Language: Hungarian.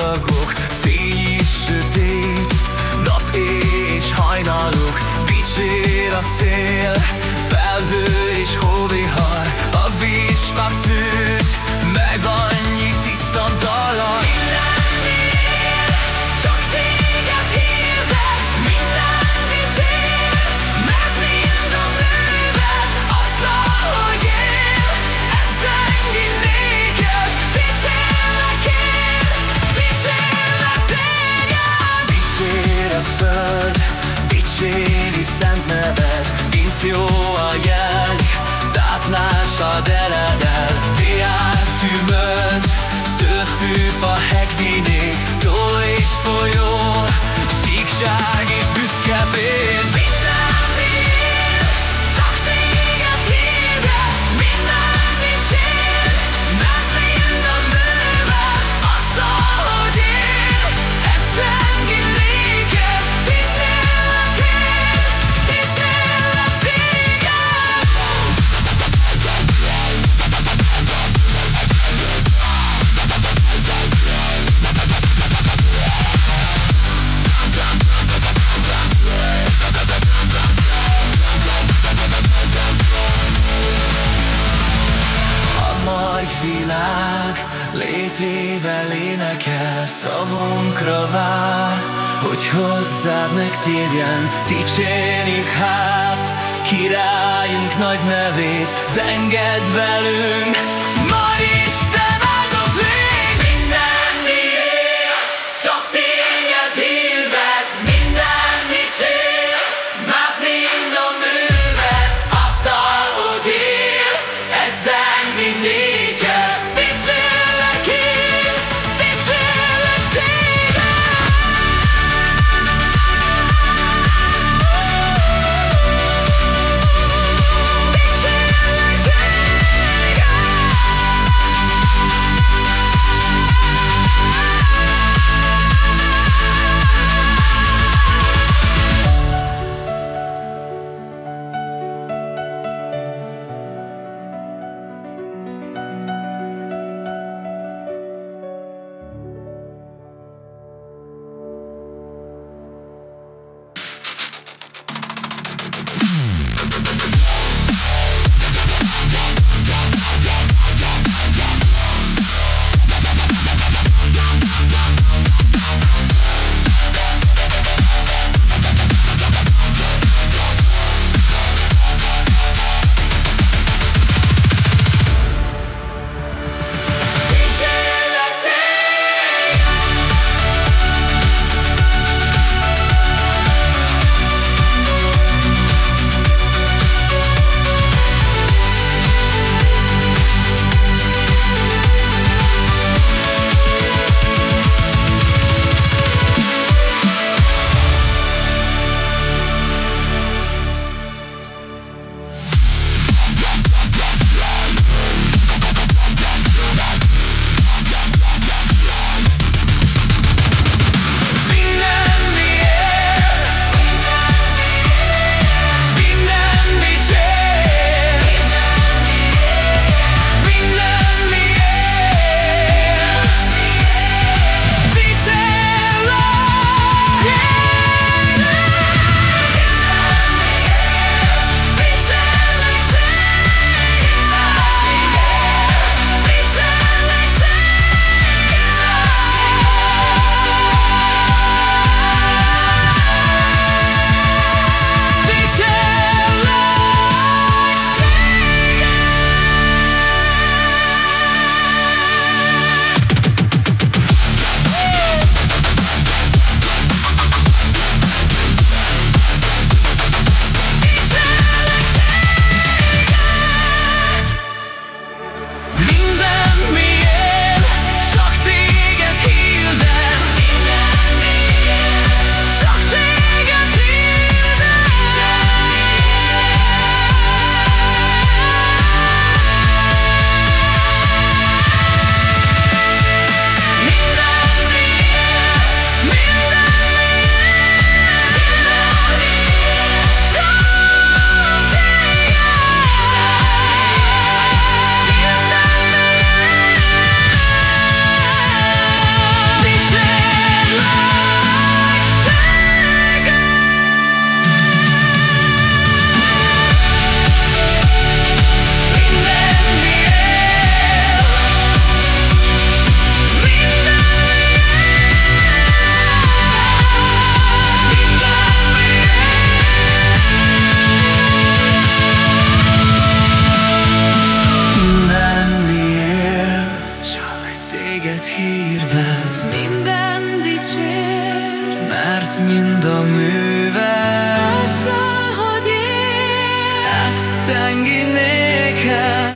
csillagok, fény és sötét Nap és hajnalok, dicsér a szél, felhő és hó saw that szavunkra vár Hogy hozzád megtérjen, dicsérjük hát Királyunk nagy nevét, zenged velünk minket hirdet Minden dicsér. Mert minden